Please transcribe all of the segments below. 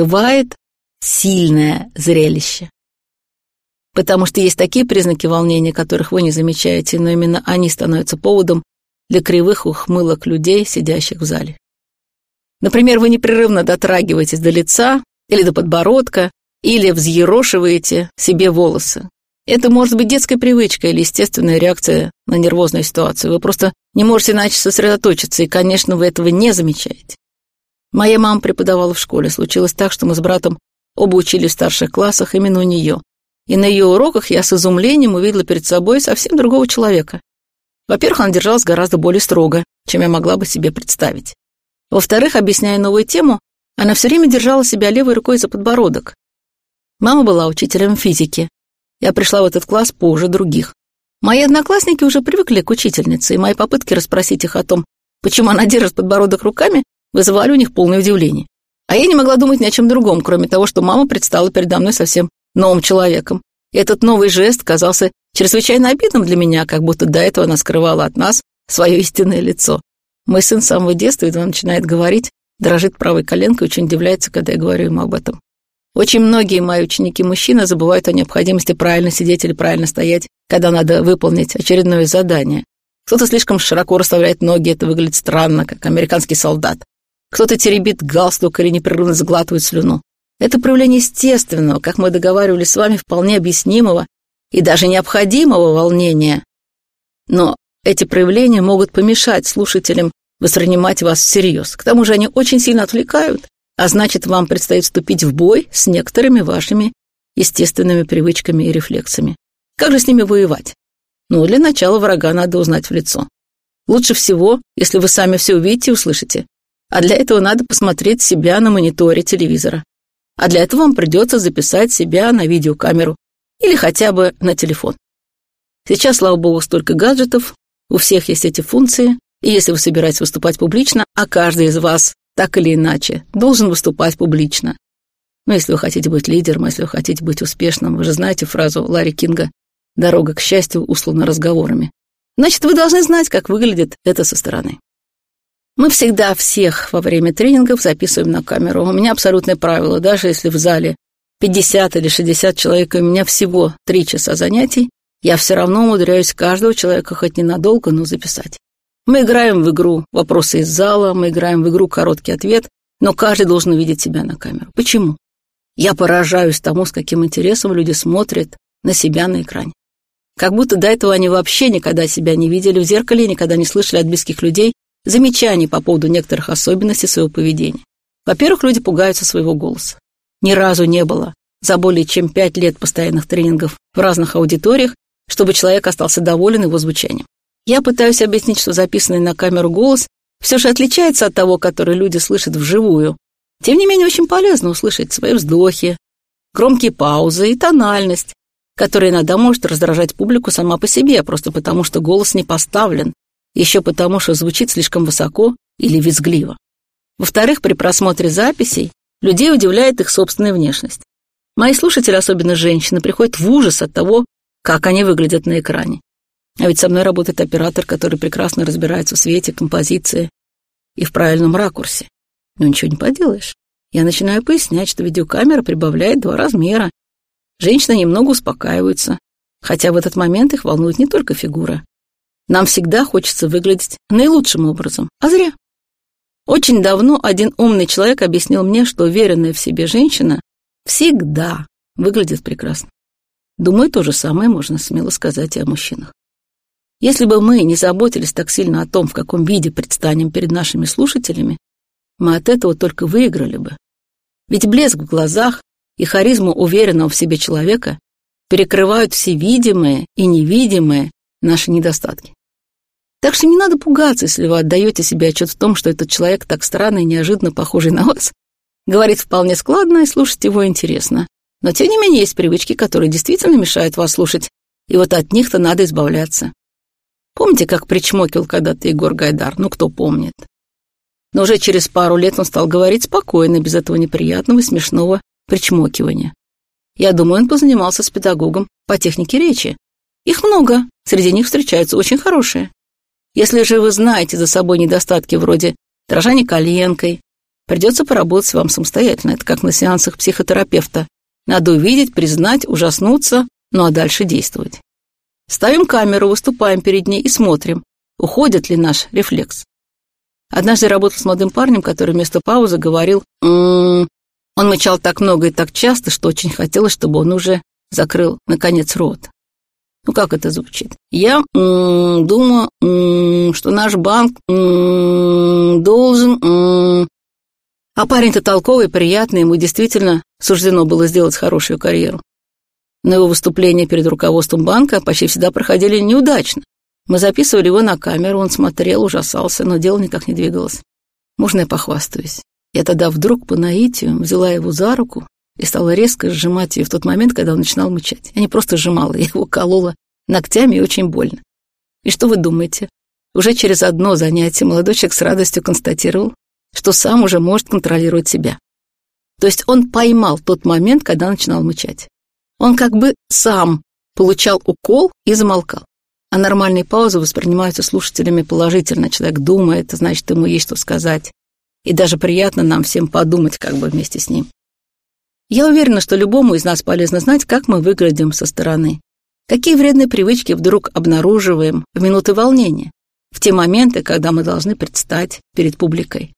Бывает сильное зрелище. Потому что есть такие признаки волнения, которых вы не замечаете, но именно они становятся поводом для кривых ухмылок людей, сидящих в зале. Например, вы непрерывно дотрагиваетесь до лица или до подбородка, или взъерошиваете себе волосы. Это может быть детская привычка или естественная реакция на нервозную ситуацию. Вы просто не можете иначе сосредоточиться, и, конечно, вы этого не замечаете. Моя мама преподавала в школе. Случилось так, что мы с братом оба учились в старших классах именно у нее. И на ее уроках я с изумлением увидела перед собой совсем другого человека. Во-первых, она держалась гораздо более строго, чем я могла бы себе представить. Во-вторых, объясняя новую тему, она все время держала себя левой рукой за подбородок. Мама была учителем физики. Я пришла в этот класс позже других. Мои одноклассники уже привыкли к учительнице, и мои попытки расспросить их о том, почему она держит подбородок руками, вызывали у них полное удивление. А я не могла думать ни о чем другом, кроме того, что мама предстала передо мной совсем новым человеком. И этот новый жест казался чрезвычайно обидным для меня, как будто до этого она скрывала от нас свое истинное лицо. Мой сын с самого детства, едва начинает говорить, дрожит правой коленкой, очень удивляется, когда я говорю ему об этом. Очень многие мои ученики-мужчины забывают о необходимости правильно сидеть или правильно стоять, когда надо выполнить очередное задание. Кто-то слишком широко расставляет ноги, это выглядит странно, как американский солдат. Кто-то теребит галстук или непрерывно заглатывает слюну. Это проявление естественного, как мы договаривались с вами, вполне объяснимого и даже необходимого волнения. Но эти проявления могут помешать слушателям воспринимать вас всерьез. К тому же они очень сильно отвлекают, а значит, вам предстоит вступить в бой с некоторыми вашими естественными привычками и рефлексами. Как же с ними воевать? Ну, для начала врага надо узнать в лицо. Лучше всего, если вы сами все увидите и услышите. А для этого надо посмотреть себя на мониторе телевизора. А для этого вам придется записать себя на видеокамеру или хотя бы на телефон. Сейчас, слава богу, столько гаджетов, у всех есть эти функции, и если вы собираетесь выступать публично, а каждый из вас так или иначе должен выступать публично. Но если вы хотите быть лидером, если вы хотите быть успешным, вы же знаете фразу Ларри Кинга «Дорога к счастью услана разговорами». Значит, вы должны знать, как выглядит это со стороны. Мы всегда всех во время тренингов записываем на камеру. У меня абсолютное правило, даже если в зале 50 или 60 человек, и у меня всего 3 часа занятий, я все равно умудряюсь каждого человека хоть ненадолго, но записать. Мы играем в игру «Вопросы из зала», мы играем в игру «Короткий ответ», но каждый должен увидеть себя на камеру. Почему? Я поражаюсь тому, с каким интересом люди смотрят на себя на экране. Как будто до этого они вообще никогда себя не видели в зеркале, никогда не слышали от близких людей замечаний по поводу некоторых особенностей своего поведения. Во-первых, люди пугаются своего голоса. Ни разу не было за более чем пять лет постоянных тренингов в разных аудиториях чтобы человек остался доволен его звучанием. Я пытаюсь объяснить, что записанный на камеру голос все же отличается от того, который люди слышат вживую. Тем не менее, очень полезно услышать свои вздохи, громкие паузы и тональность, которая иногда может раздражать публику сама по себе, просто потому что голос не поставлен, еще потому что звучит слишком высоко или визгливо. Во-вторых, при просмотре записей людей удивляет их собственная внешность. Мои слушатели, особенно женщины, приходят в ужас от того, как они выглядят на экране. А ведь со мной работает оператор, который прекрасно разбирается в свете, композиции и в правильном ракурсе. Но ничего не поделаешь. Я начинаю пояснять, что видеокамера прибавляет два размера. Женщины немного успокаиваются, хотя в этот момент их волнует не только фигура. Нам всегда хочется выглядеть наилучшим образом, а зря. Очень давно один умный человек объяснил мне, что уверенная в себе женщина всегда выглядит прекрасно. Думаю, то же самое можно смело сказать и о мужчинах. Если бы мы не заботились так сильно о том, в каком виде предстанем перед нашими слушателями, мы от этого только выиграли бы. Ведь блеск в глазах и харизму уверенного в себе человека перекрывают все видимые и невидимые наши недостатки. Так что не надо пугаться, если вы отдаете себе отчет в том, что этот человек так странно и неожиданно похожий на вас, говорит вполне складно и слушать его интересно, но тем не менее есть привычки, которые действительно мешают вас слушать, и вот от них-то надо избавляться. Помните, как причмокил когда-то Егор Гайдар? Ну, кто помнит? Но уже через пару лет он стал говорить спокойно, без этого неприятного и смешного причмокивания. Я думаю, он позанимался с педагогом по технике речи. Их много, среди них встречаются очень хорошие. Если же вы знаете за собой недостатки вроде дрожания коленкой, Придется поработать вам самостоятельно. Это как на сеансах психотерапевта. Надо увидеть, признать, ужаснуться, ну а дальше действовать. Ставим камеру, выступаем перед ней и смотрим, уходит ли наш рефлекс. Однажды работал с молодым парнем, который вместо паузы говорил «м «М-м-м». Он мычал так много и так часто, что очень хотелось, чтобы он уже закрыл, наконец, рот. Ну, как это звучит? Я думаю, что наш банк должен... А парень-то толковый, приятный, ему действительно суждено было сделать хорошую карьеру. Но его выступления перед руководством банка почти всегда проходили неудачно. Мы записывали его на камеру, он смотрел, ужасался, но дело никак не двигалось. Можно я похвастаюсь? Я тогда вдруг по наитию взяла его за руку и стала резко сжимать ее в тот момент, когда он начинал мычать. Я не просто сжимала, я его колола ногтями и очень больно. И что вы думаете? Уже через одно занятие молодой человек с радостью констатировал, что сам уже может контролировать себя. То есть он поймал тот момент, когда начинал мычать. Он как бы сам получал укол и замолкал. А нормальные паузы воспринимаются слушателями положительно. Человек думает, значит, ему есть что сказать. И даже приятно нам всем подумать как бы вместе с ним. Я уверена, что любому из нас полезно знать, как мы выглядим со стороны. Какие вредные привычки вдруг обнаруживаем в минуты волнения, в те моменты, когда мы должны предстать перед публикой.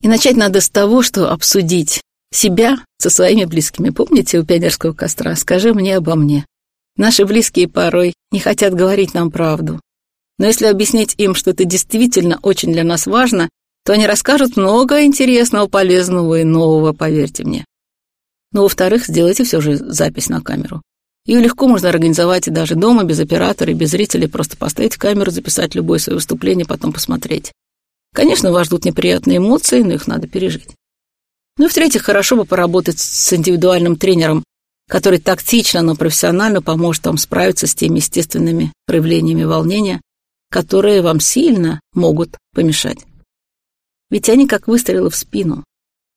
И начать надо с того, что обсудить себя со своими близкими. Помните у пионерского костра «Скажи мне обо мне». Наши близкие порой не хотят говорить нам правду. Но если объяснить им, что это действительно очень для нас важно, то они расскажут много интересного, полезного и нового, поверьте мне. Но, во-вторых, сделайте все же запись на камеру. Ее легко можно организовать и даже дома, без оператора и без зрителей, просто поставить камеру, записать любое свое выступление, потом посмотреть. Конечно, вас ждут неприятные эмоции, но их надо пережить. Ну и в-третьих, хорошо бы поработать с индивидуальным тренером, который тактично, но профессионально поможет вам справиться с теми естественными проявлениями волнения, которые вам сильно могут помешать. Ведь они как выстрелы в спину.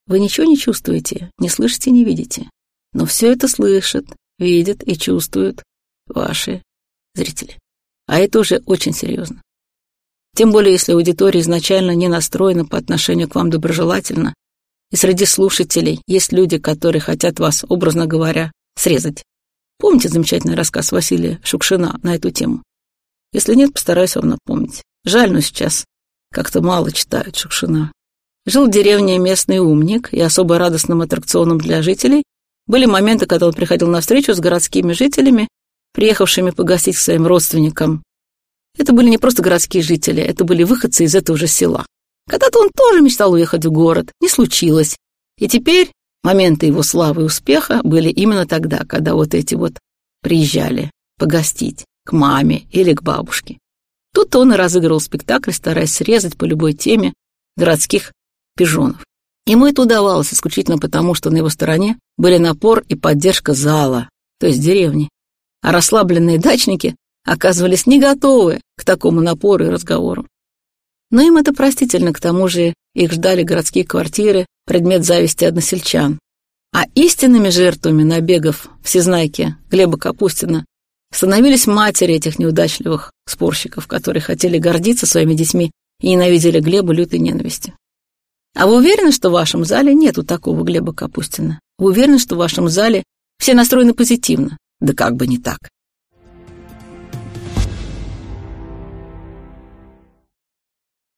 Вы ничего не чувствуете, не слышите, не видите. Но все это слышат, видят и чувствуют ваши зрители. А это уже очень серьезно. Тем более, если аудитория изначально не настроена по отношению к вам доброжелательно, и среди слушателей есть люди, которые хотят вас, образно говоря, срезать. Помните замечательный рассказ Василия Шукшина на эту тему? Если нет, постараюсь вам напомнить. Жаль, но сейчас как-то мало читают Шукшина. Жил в деревне местный умник, и особо радостным аттракционом для жителей были моменты, когда он приходил на встречу с городскими жителями, приехавшими погостить к своим родственникам. Это были не просто городские жители, это были выходцы из этого же села. Когда-то он тоже мечтал уехать в город, не случилось. И теперь моменты его славы и успеха были именно тогда, когда вот эти вот приезжали погостить к маме или к бабушке. Тут он и разыгрывал спектакль, стараясь срезать по любой теме городских пижонов. Ему это удавалось исключительно потому, что на его стороне были напор и поддержка зала, то есть деревни. А расслабленные дачники оказывались не готовы к такому напору и разговору. Но им это простительно, к тому же их ждали городские квартиры, предмет зависти односельчан. А истинными жертвами набегов всезнайки Глеба Капустина становились матери этих неудачливых спорщиков, которые хотели гордиться своими детьми и ненавидели Глеба лютой ненавистью. А вы уверены, что в вашем зале нету такого Глеба Капустина? Вы уверены, что в вашем зале все настроены позитивно? Да как бы не так.